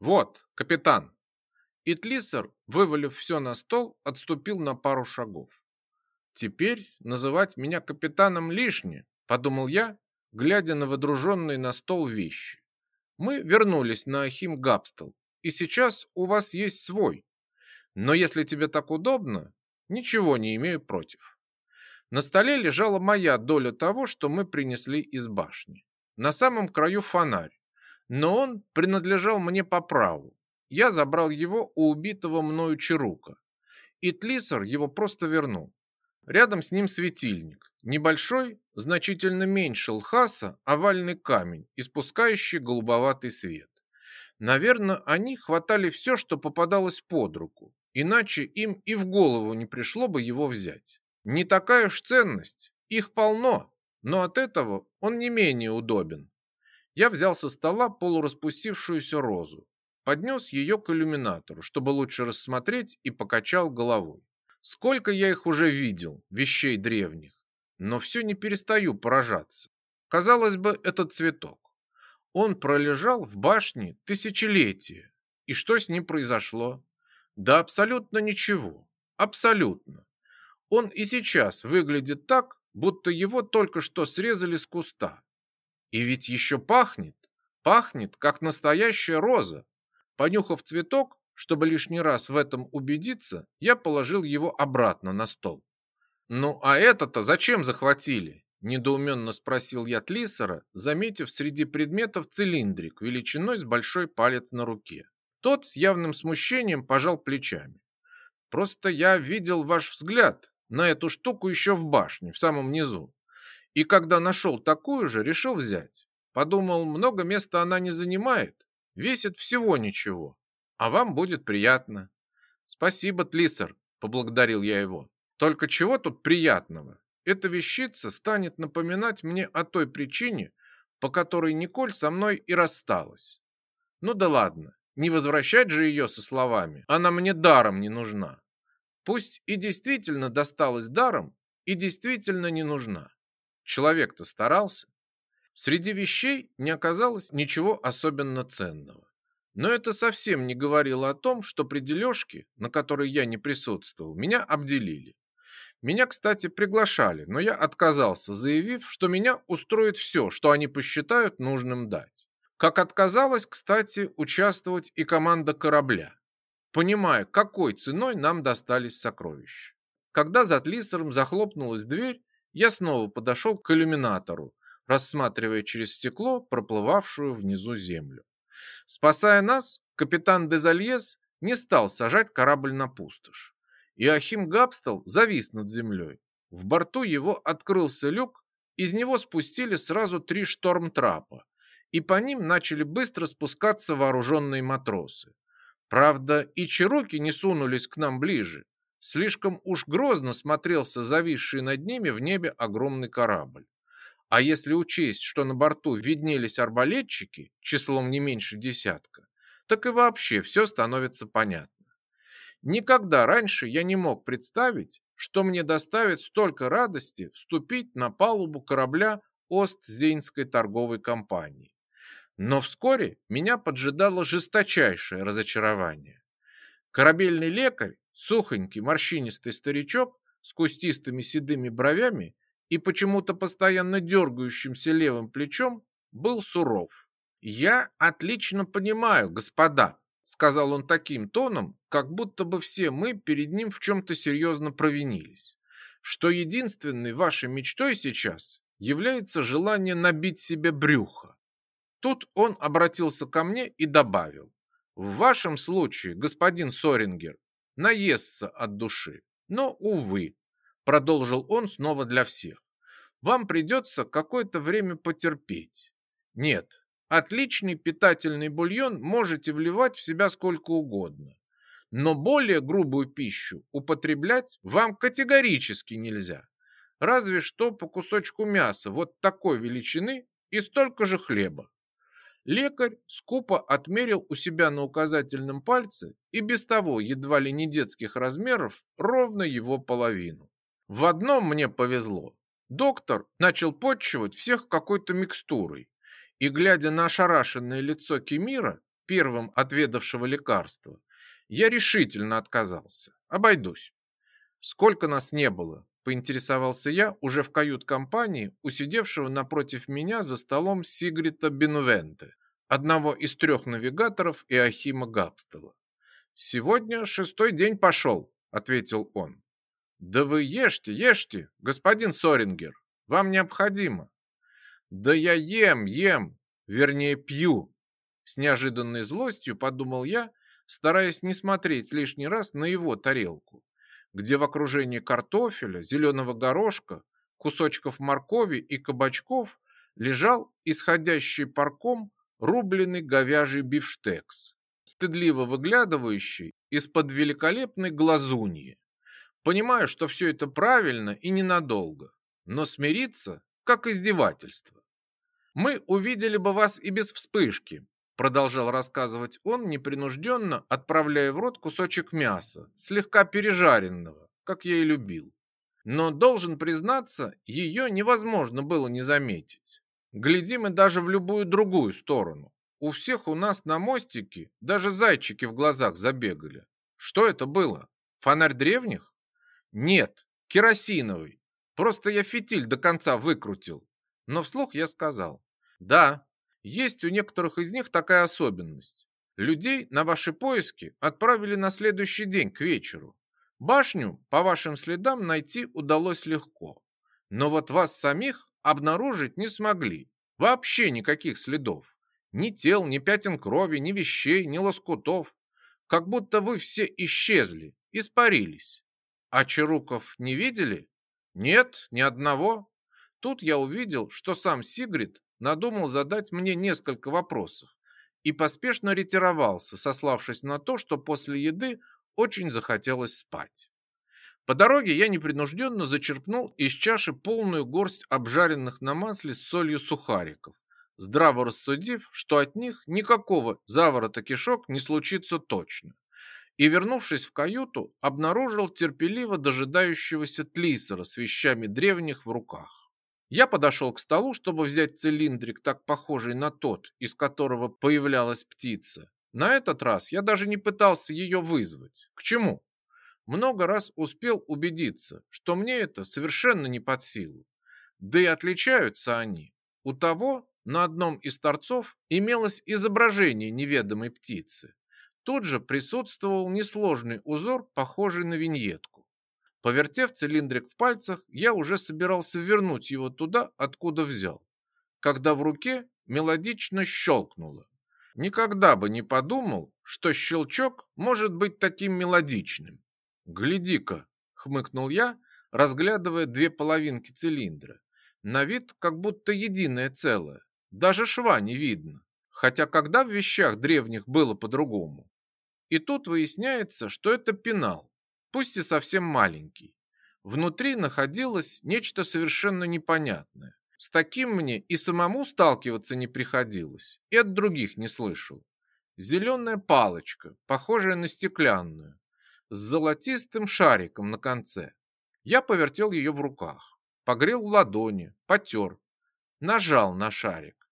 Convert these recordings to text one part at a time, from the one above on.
Вот, капитан. Итлисер, вывалив все на стол, отступил на пару шагов. Теперь называть меня капитаном лишнее, подумал я, глядя на водруженные на стол вещи. Мы вернулись на Ахим Габстел, и сейчас у вас есть свой. Но если тебе так удобно, ничего не имею против. На столе лежала моя доля того, что мы принесли из башни. На самом краю фонарь, но он принадлежал мне по праву. Я забрал его у убитого мною Чарука. И Тлисер его просто вернул. Рядом с ним светильник. Небольшой, значительно меньше лхаса, овальный камень, испускающий голубоватый свет. Наверное, они хватали все, что попадалось под руку, иначе им и в голову не пришло бы его взять. Не такая уж ценность, их полно, но от этого он не менее удобен. Я взял со стола полураспустившуюся розу, поднес ее к иллюминатору, чтобы лучше рассмотреть, и покачал головой. Сколько я их уже видел, вещей древних, но все не перестаю поражаться. Казалось бы, этот цветок. Он пролежал в башне тысячелетия. И что с ним произошло? Да абсолютно ничего. Абсолютно. Он и сейчас выглядит так, будто его только что срезали с куста. И ведь еще пахнет. Пахнет, как настоящая роза. Понюхав цветок, чтобы лишний раз в этом убедиться, я положил его обратно на стол. «Ну а это-то зачем захватили?» Недоуменно спросил я Тлисера, заметив среди предметов цилиндрик величиной с большой палец на руке. Тот с явным смущением пожал плечами. «Просто я видел ваш взгляд на эту штуку еще в башне, в самом низу. И когда нашел такую же, решил взять. Подумал, много места она не занимает, весит всего ничего, а вам будет приятно». «Спасибо, Тлисер», — поблагодарил я его. «Только чего тут приятного? Эта вещица станет напоминать мне о той причине, по которой Николь со мной и рассталась. Ну да ладно, не возвращать же ее со словами «она мне даром не нужна». Пусть и действительно досталась даром, и действительно не нужна. Человек-то старался. Среди вещей не оказалось ничего особенно ценного. Но это совсем не говорило о том, что при дележке, на которой я не присутствовал, меня обделили. Меня, кстати, приглашали, но я отказался, заявив, что меня устроит все, что они посчитают нужным дать. Как отказалась, кстати, участвовать и команда корабля, понимая, какой ценой нам достались сокровища. Когда за Тлисером захлопнулась дверь, я снова подошел к иллюминатору, рассматривая через стекло проплывавшую внизу землю. Спасая нас, капитан Дезальес не стал сажать корабль на пустошь. Иохим Габстел завис над землей. В борту его открылся люк, из него спустили сразу три штормтрапа, и по ним начали быстро спускаться вооруженные матросы. Правда, и чироки не сунулись к нам ближе. Слишком уж грозно смотрелся зависший над ними в небе огромный корабль. А если учесть, что на борту виднелись арбалетчики, числом не меньше десятка, так и вообще все становится понятно. Никогда раньше я не мог представить, что мне доставит столько радости вступить на палубу корабля Остзейнской торговой компании. Но вскоре меня поджидало жесточайшее разочарование. Корабельный лекарь, сухонький морщинистый старичок с кустистыми седыми бровями и почему-то постоянно дергающимся левым плечом, был суров. «Я отлично понимаю, господа», сказал он таким тоном, как будто бы все мы перед ним в чем-то серьезно провинились, что единственной вашей мечтой сейчас является желание набить себе брюхо. Тут он обратился ко мне и добавил, в вашем случае, господин Сорингер, наестся от души, но, увы, продолжил он снова для всех, вам придется какое-то время потерпеть. Нет, Отличный питательный бульон можете вливать в себя сколько угодно. Но более грубую пищу употреблять вам категорически нельзя. Разве что по кусочку мяса вот такой величины и столько же хлеба. Лекарь скупо отмерил у себя на указательном пальце и без того едва ли не детских размеров ровно его половину. В одном мне повезло. Доктор начал подчивать всех какой-то микстурой, и, глядя на ошарашенное лицо Кемира, первым отведавшего лекарства, я решительно отказался. Обойдусь. Сколько нас не было, поинтересовался я уже в кают-компании, усидевшего напротив меня за столом Сигрита Бенувенте, одного из трех навигаторов Иохима Габстела. «Сегодня шестой день пошел», — ответил он. «Да вы ешьте, ешьте, господин Сорингер, вам необходимо». «Да я ем, ем, вернее пью», — с неожиданной злостью подумал я, стараясь не смотреть лишний раз на его тарелку, где в окружении картофеля, зеленого горошка, кусочков моркови и кабачков лежал исходящий парком рубленый говяжий бифштекс, стыдливо выглядывающий из-под великолепной глазуньи. Понимаю, что все это правильно и ненадолго, но смириться как издевательство. Мы увидели бы вас и без вспышки, Продолжал рассказывать он непринужденно, отправляя в рот кусочек мяса, слегка пережаренного, как я и любил. Но, должен признаться, ее невозможно было не заметить. Глядим мы даже в любую другую сторону. У всех у нас на мостике даже зайчики в глазах забегали. Что это было? Фонарь древних? Нет, керосиновый. Просто я фитиль до конца выкрутил. Но вслух я сказал. Да, есть у некоторых из них такая особенность. Людей на ваши поиски отправили на следующий день к вечеру. Башню по вашим следам найти удалось легко. Но вот вас самих обнаружить не смогли. Вообще никаких следов. Ни тел, ни пятен крови, ни вещей, ни лоскутов. Как будто вы все исчезли, испарились. А Чаруков не видели? Нет, ни одного. Тут я увидел, что сам Сигрид надумал задать мне несколько вопросов и поспешно ретировался, сославшись на то, что после еды очень захотелось спать. По дороге я непринужденно зачерпнул из чаши полную горсть обжаренных на масле с солью сухариков, здраво рассудив, что от них никакого заворота кишок не случится точно. И, вернувшись в каюту, обнаружил терпеливо дожидающегося Тлисера с вещами древних в руках. Я подошел к столу, чтобы взять цилиндрик, так похожий на тот, из которого появлялась птица. На этот раз я даже не пытался ее вызвать. К чему? Много раз успел убедиться, что мне это совершенно не под силу. Да и отличаются они. У того на одном из торцов имелось изображение неведомой птицы. Тут же присутствовал несложный узор, похожий на виньетку. Повертев цилиндрик в пальцах, я уже собирался вернуть его туда, откуда взял, когда в руке мелодично щелкнуло. Никогда бы не подумал, что щелчок может быть таким мелодичным. «Гляди-ка!» — хмыкнул я, разглядывая две половинки цилиндра. На вид как будто единое целое, даже шва не видно. Хотя когда в вещах древних было по-другому? И тут выясняется, что это пенал, пусть и совсем маленький. Внутри находилось нечто совершенно непонятное. С таким мне и самому сталкиваться не приходилось, и от других не слышал. Зеленая палочка, похожая на стеклянную, с золотистым шариком на конце. Я повертел ее в руках, погрел в ладони, потер, нажал на шарик,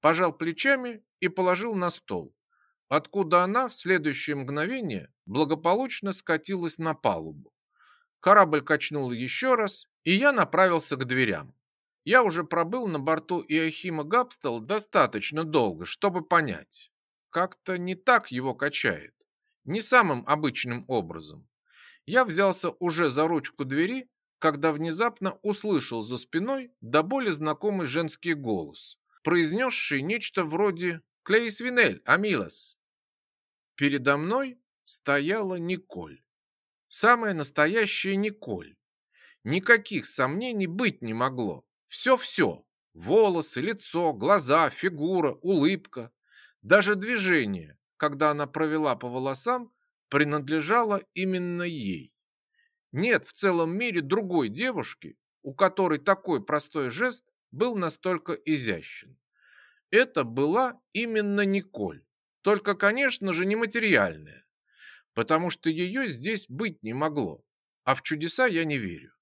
пожал плечами и положил на стол, откуда она в следующее мгновение благополучно скатилась на палубу. Корабль качнул еще раз, и я направился к дверям. Я уже пробыл на борту Иохима Габстел достаточно долго, чтобы понять. Как-то не так его качает. Не самым обычным образом. Я взялся уже за ручку двери, когда внезапно услышал за спиной до боли знакомый женский голос, произнесший нечто вроде «Клейс Винель, Амилас». Передо мной стояла Николь. Самая настоящая Николь. Никаких сомнений быть не могло. Все-все. Волосы, лицо, глаза, фигура, улыбка. Даже движение, когда она провела по волосам, принадлежало именно ей. Нет в целом мире другой девушки, у которой такой простой жест был настолько изящен. Это была именно Николь. Только, конечно же, нематериальное, потому что ее здесь быть не могло, а в чудеса я не верю.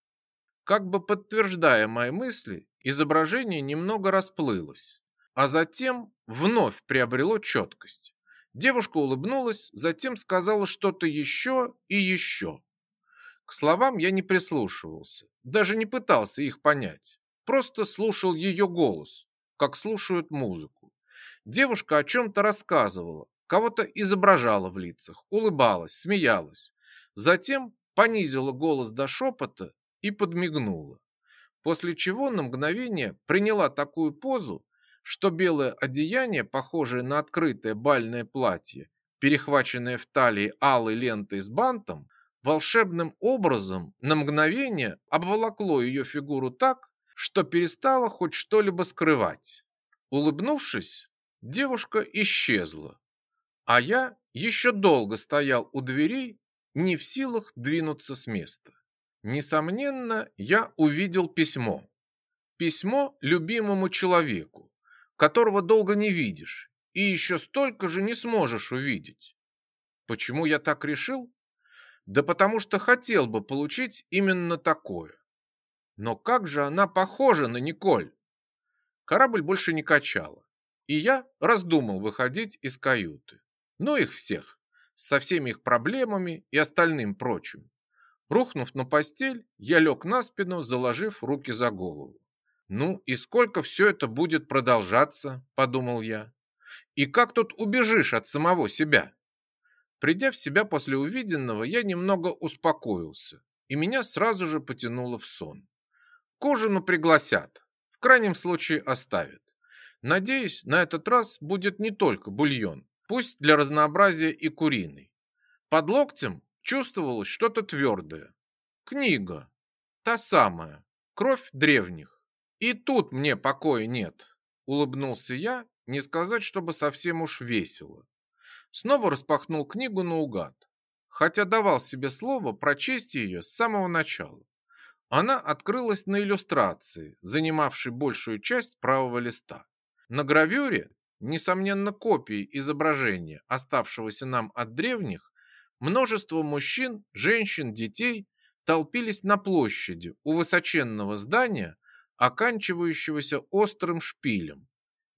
Как бы подтверждая мои мысли, изображение немного расплылось, а затем вновь приобрело четкость. Девушка улыбнулась, затем сказала что-то еще и еще. К словам я не прислушивался, даже не пытался их понять. Просто слушал ее голос, как слушают музыку. Девушка о чем-то рассказывала, кого-то изображала в лицах, улыбалась, смеялась. Затем понизила голос до шепота и подмигнула. После чего на мгновение приняла такую позу, что белое одеяние, похожее на открытое бальное платье, перехваченное в талии алой лентой с бантом, волшебным образом на мгновение обволокло ее фигуру так, что перестала хоть что-либо скрывать. Улыбнувшись, девушка исчезла, а я еще долго стоял у дверей, не в силах двинуться с места. Несомненно, я увидел письмо. Письмо любимому человеку, которого долго не видишь и еще столько же не сможешь увидеть. Почему я так решил? Да потому что хотел бы получить именно такое. Но как же она похожа на Николь? Корабль больше не качало, и я раздумал выходить из каюты. Ну их всех, со всеми их проблемами и остальным прочим. Рухнув на постель, я лег на спину, заложив руки за голову. «Ну и сколько все это будет продолжаться?» – подумал я. «И как тут убежишь от самого себя?» Придя в себя после увиденного, я немного успокоился, и меня сразу же потянуло в сон. К ужину пригласят, в крайнем случае оставят. Надеюсь, на этот раз будет не только бульон, пусть для разнообразия и куриный. Под локтем чувствовалось что-то твердое. Книга, та самая, кровь древних. И тут мне покоя нет, улыбнулся я, не сказать, чтобы совсем уж весело. Снова распахнул книгу наугад, хотя давал себе слово прочесть ее с самого начала. Она открылась на иллюстрации, занимавшей большую часть правого листа. На гравюре, несомненно, копии изображения, оставшегося нам от древних, множество мужчин, женщин, детей толпились на площади у высоченного здания, оканчивающегося острым шпилем.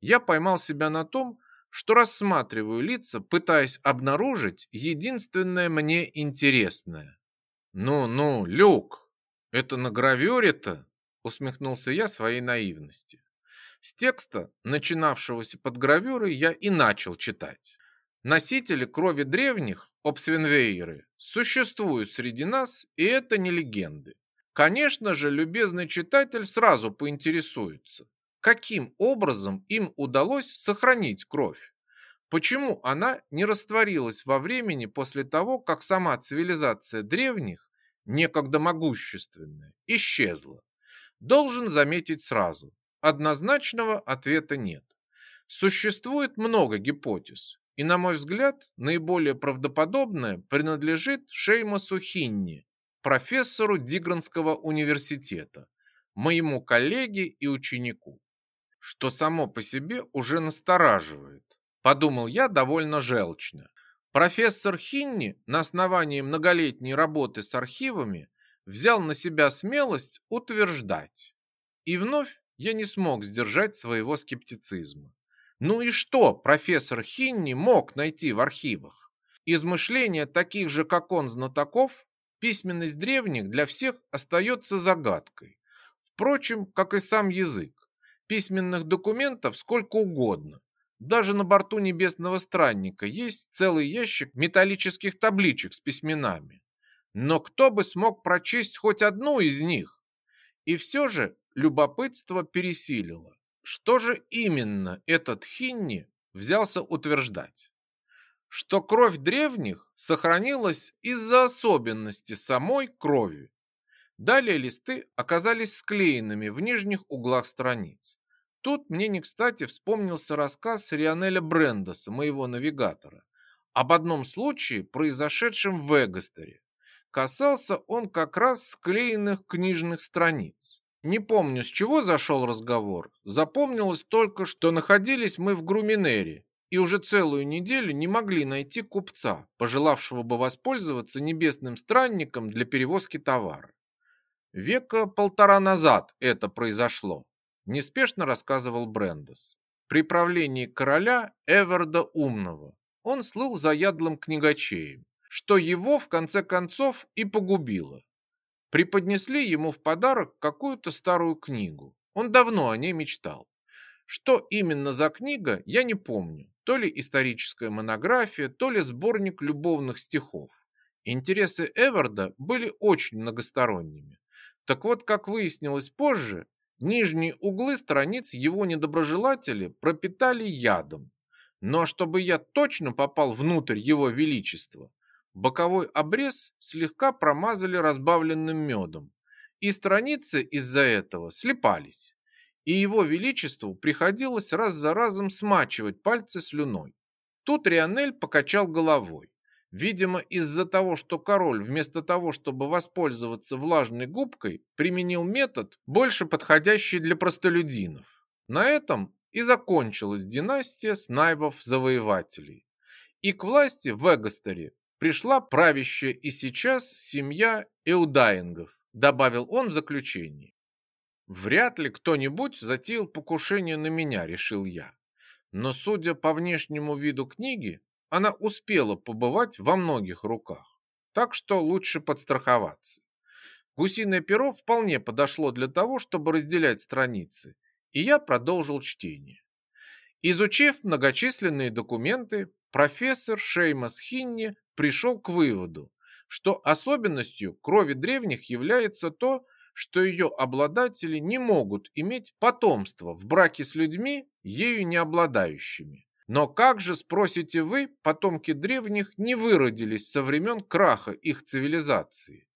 Я поймал себя на том, что рассматриваю лица, пытаясь обнаружить единственное мне интересное. «Ну-ну, Люк, это на гравюре-то?» усмехнулся я своей наивности. С текста, начинавшегося под гравюрой, я и начал читать. Носители крови древних, обсвенвейеры, существуют среди нас, и это не легенды. Конечно же, любезный читатель сразу поинтересуется, каким образом им удалось сохранить кровь. Почему она не растворилась во времени после того, как сама цивилизация древних, некогда могущественная, исчезла? Должен заметить сразу, однозначного ответа нет. Существует много гипотез, и, на мой взгляд, наиболее правдоподобная принадлежит Шеймасу Хинни, профессору Дигранского университета, моему коллеге и ученику, что само по себе уже настораживает. Подумал я довольно желчно. Профессор Хинни на основании многолетней работы с архивами взял на себя смелость утверждать. И вновь я не смог сдержать своего скептицизма. Ну и что профессор Хинни мог найти в архивах? Измышления таких же, как он, знатоков Письменность древних для всех остается загадкой. Впрочем, как и сам язык. Письменных документов сколько угодно. Даже на борту небесного странника есть целый ящик металлических табличек с письменами. Но кто бы смог прочесть хоть одну из них? И все же любопытство пересилило. Что же именно этот Хинни взялся утверждать? Что кровь древних сохранилась из-за особенностей самой крови. Далее листы оказались склеенными в нижних углах страниц. Тут мне не кстати вспомнился рассказ Рионеля Брендоса, моего навигатора, об одном случае, произошедшем в Эгостере. Касался он как раз склеенных книжных страниц. Не помню, с чего зашел разговор. Запомнилось только, что находились мы в Груминере, и уже целую неделю не могли найти купца, пожелавшего бы воспользоваться небесным странником для перевозки товара. Века полтора назад это произошло, неспешно рассказывал Брендес. При правлении короля Эверда Умного. он слыл заядлым книгачеем, что его в конце концов и погубило. Преподнесли ему в подарок какую-то старую книгу. Он давно о ней мечтал. Что именно за книга, я не помню. То ли историческая монография, то ли сборник любовных стихов. Интересы Эварда были очень многосторонними. Так вот, как выяснилось позже, нижние углы страниц его недоброжелатели пропитали ядом. Но чтобы я точно попал внутрь его величества, Боковой обрез слегка промазали разбавленным медом, и страницы из-за этого слепались, и его величеству приходилось раз за разом смачивать пальцы слюной. Тут Рионель покачал головой. Видимо, из-за того, что король вместо того, чтобы воспользоваться влажной губкой, применил метод, больше подходящий для простолюдинов. На этом и закончилась династия снайбов-завоевателей. И к власти в Эгостере пришла правящая и сейчас семья Эудаингов, добавил он в заключении. Вряд ли кто-нибудь затеял покушение на меня, решил я. Но судя по внешнему виду книги, она успела побывать во многих руках. Так что лучше подстраховаться. Гусиное перо вполне подошло для того, чтобы разделять страницы, и я продолжил чтение. Изучив многочисленные документы, профессор Шеймас Хинни пришел к выводу, что особенностью крови древних является то, что ее обладатели не могут иметь потомство в браке с людьми, ею не обладающими. Но как же, спросите вы, потомки древних не выродились со времен краха их цивилизации?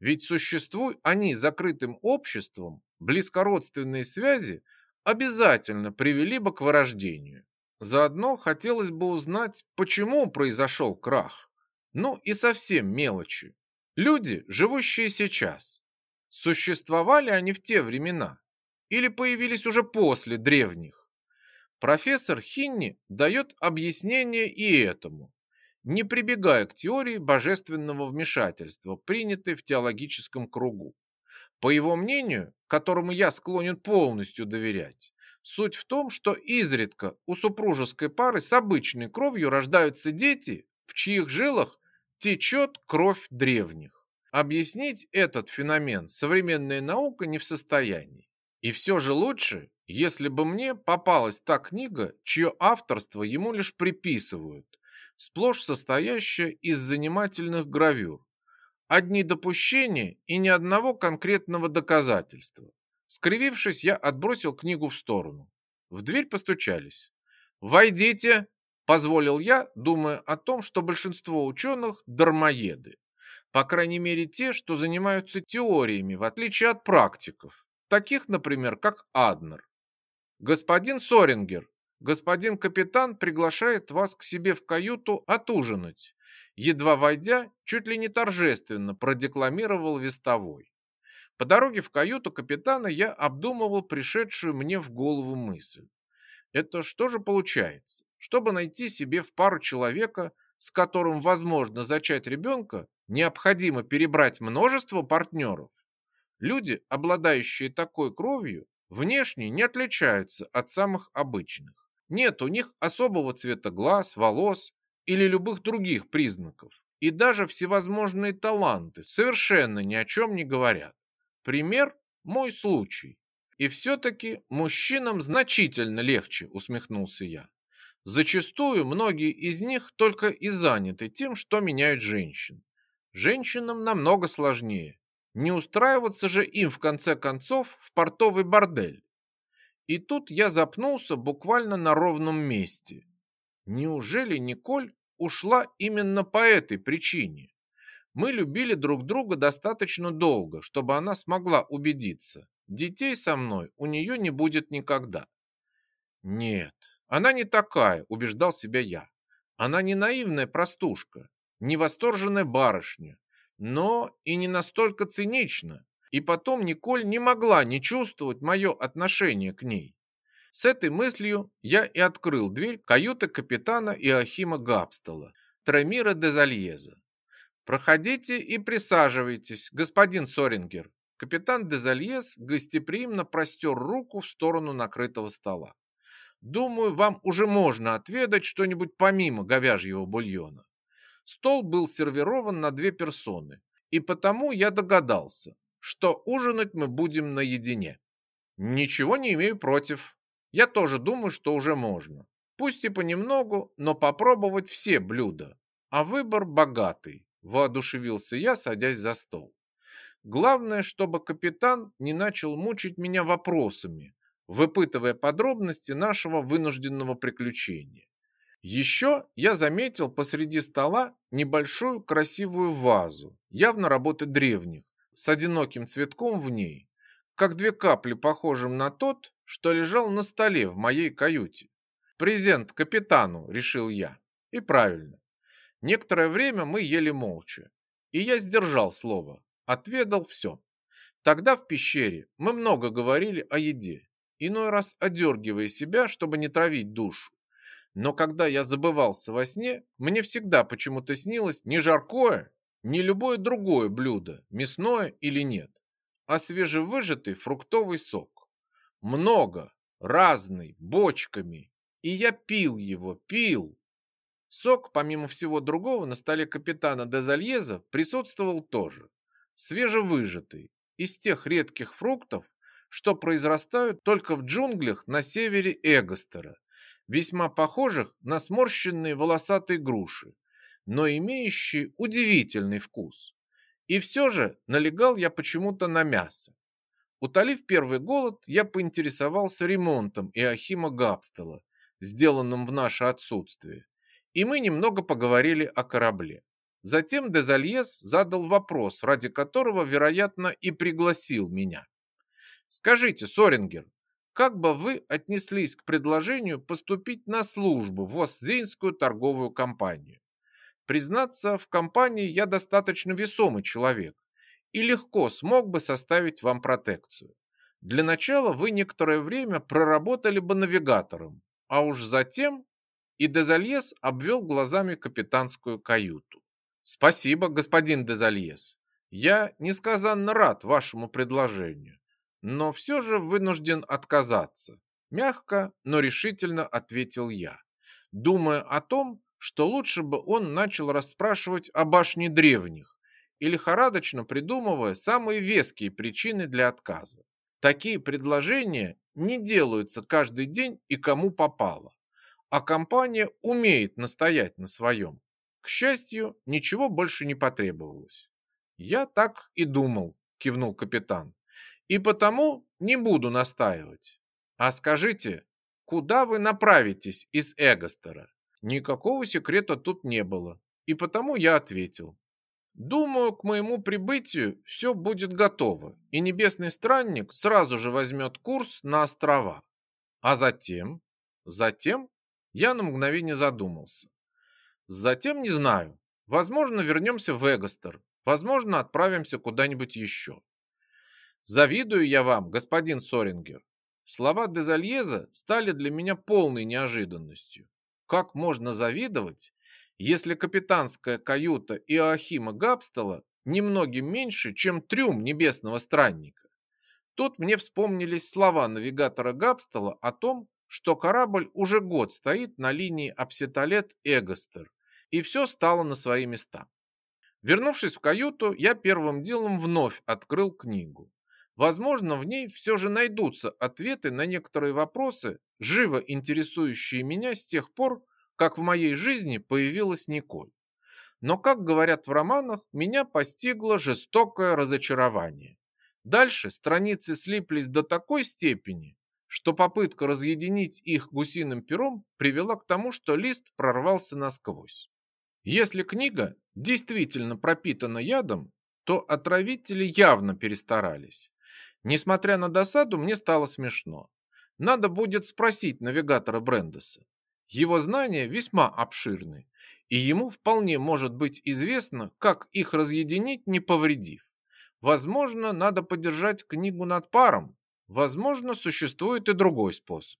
Ведь существуют они закрытым обществом, близкородственные связи обязательно привели бы к вырождению. Заодно хотелось бы узнать, почему произошел крах. Ну и совсем мелочи. Люди, живущие сейчас, существовали они в те времена или появились уже после древних? Профессор Хинни дает объяснение и этому, не прибегая к теории божественного вмешательства, принятой в теологическом кругу. По его мнению, которому я склонен полностью доверять, суть в том, что изредка у супружеской пары с обычной кровью рождаются дети, в чьих жилах течет кровь древних. Объяснить этот феномен современная наука не в состоянии. И все же лучше, если бы мне попалась та книга, чье авторство ему лишь приписывают, сплошь состоящая из занимательных гравюр. Одни допущения и ни одного конкретного доказательства. Скривившись, я отбросил книгу в сторону. В дверь постучались. «Войдите!» Позволил я, думая о том, что большинство ученых – дармоеды. По крайней мере, те, что занимаются теориями, в отличие от практиков. Таких, например, как Аднер. Господин Сорингер, господин капитан приглашает вас к себе в каюту отужинать. Едва войдя, чуть ли не торжественно продекламировал вестовой. По дороге в каюту капитана я обдумывал пришедшую мне в голову мысль. Это что же получается? Чтобы найти себе в пару человека, с которым возможно зачать ребенка, необходимо перебрать множество партнеров. Люди, обладающие такой кровью, внешне не отличаются от самых обычных. Нет у них особого цвета глаз, волос или любых других признаков. И даже всевозможные таланты совершенно ни о чем не говорят. Пример – мой случай. И все-таки мужчинам значительно легче, усмехнулся я. Зачастую многие из них только и заняты тем, что меняют женщин. Женщинам намного сложнее. Не устраиваться же им в конце концов в портовый бордель. И тут я запнулся буквально на ровном месте. Неужели Николь ушла именно по этой причине? Мы любили друг друга достаточно долго, чтобы она смогла убедиться. Детей со мной у нее не будет никогда. Нет, она не такая, убеждал себя я. Она не наивная простушка, не восторженная барышня, но и не настолько цинична. И потом Николь не могла не чувствовать мое отношение к ней. С этой мыслью я и открыл дверь каюты капитана Иохима Габстела, Тремира де Зальеза. «Проходите и присаживайтесь, господин Сорингер». Капитан де Зальез гостеприимно простер руку в сторону накрытого стола. Думаю, вам уже можно отведать что-нибудь помимо говяжьего бульона. Стол был сервирован на две персоны, и потому я догадался, что ужинать мы будем наедине. Ничего не имею против. Я тоже думаю, что уже можно. Пусть и понемногу, но попробовать все блюда. А выбор богатый, воодушевился я, садясь за стол. Главное, чтобы капитан не начал мучить меня вопросами, выпытывая подробности нашего вынужденного приключения. Еще я заметил посреди стола небольшую красивую вазу, явно работы древних, с одиноким цветком в ней, как две капли, похожим на тот, что лежал на столе в моей каюте. Презент капитану, решил я. И правильно. Некоторое время мы ели молча, и я сдержал слово, отведал все. Тогда в пещере мы много говорили о еде, иной раз одергивая себя, чтобы не травить душу. Но когда я забывался во сне, мне всегда почему-то снилось не жаркое, не любое другое блюдо, мясное или нет, а свежевыжатый фруктовый сок. Много, разный, бочками. И я пил его, пил. Сок, помимо всего другого, на столе капитана Дезальеза присутствовал тоже. Свежевыжатый, из тех редких фруктов, что произрастают только в джунглях на севере Эгостера, весьма похожих на сморщенные волосатые груши, но имеющие удивительный вкус. И все же налегал я почему-то на мясо. Утолив первый голод, я поинтересовался ремонтом Иохима Габстела, сделанным в наше отсутствие, и мы немного поговорили о корабле. Затем Дезальес задал вопрос, ради которого, вероятно, и пригласил меня. Скажите, Сорингер, как бы вы отнеслись к предложению поступить на службу в Остзейнскую торговую компанию? Признаться, в компании я достаточно весомый человек и легко смог бы составить вам протекцию. Для начала вы некоторое время проработали бы навигатором, а уж затем и Дезальес обвел глазами капитанскую каюту. Спасибо, господин Дезальес. Я несказанно рад вашему предложению но все же вынужден отказаться. Мягко, но решительно ответил я, думая о том, что лучше бы он начал расспрашивать о башне древних и лихорадочно придумывая самые веские причины для отказа. Такие предложения не делаются каждый день и кому попало, а компания умеет настоять на своем. К счастью, ничего больше не потребовалось. Я так и думал, кивнул капитан. И потому не буду настаивать. А скажите, куда вы направитесь из Эгостера? Никакого секрета тут не было, и потому я ответил. Думаю, к моему прибытию все будет готово, и небесный странник сразу же возьмет курс на острова. А затем? Затем я на мгновение задумался. Затем не знаю. Возможно, вернемся в Эгостер, возможно, отправимся куда-нибудь еще. Завидую я вам, господин Сорингер. Слова Дезальеза стали для меня полной неожиданностью. Как можно завидовать, если капитанская каюта Иоахима Габстела немногим меньше, чем трюм небесного странника? Тут мне вспомнились слова навигатора Габстела о том, что корабль уже год стоит на линии Апсеталет-Эгостер, и все стало на свои места. Вернувшись в каюту, я первым делом вновь открыл книгу. Возможно, в ней все же найдутся ответы на некоторые вопросы, живо интересующие меня с тех пор, как в моей жизни появилась Николь. Но, как говорят в романах, меня постигло жестокое разочарование. Дальше страницы слиплись до такой степени, что попытка разъединить их гусиным пером привела к тому, что лист прорвался насквозь. Если книга действительно пропитана ядом, то отравители явно перестарались. Несмотря на досаду, мне стало смешно. Надо будет спросить навигатора Брендеса. Его знания весьма обширны, и ему вполне может быть известно, как их разъединить, не повредив. Возможно, надо подержать книгу над паром. Возможно, существует и другой способ.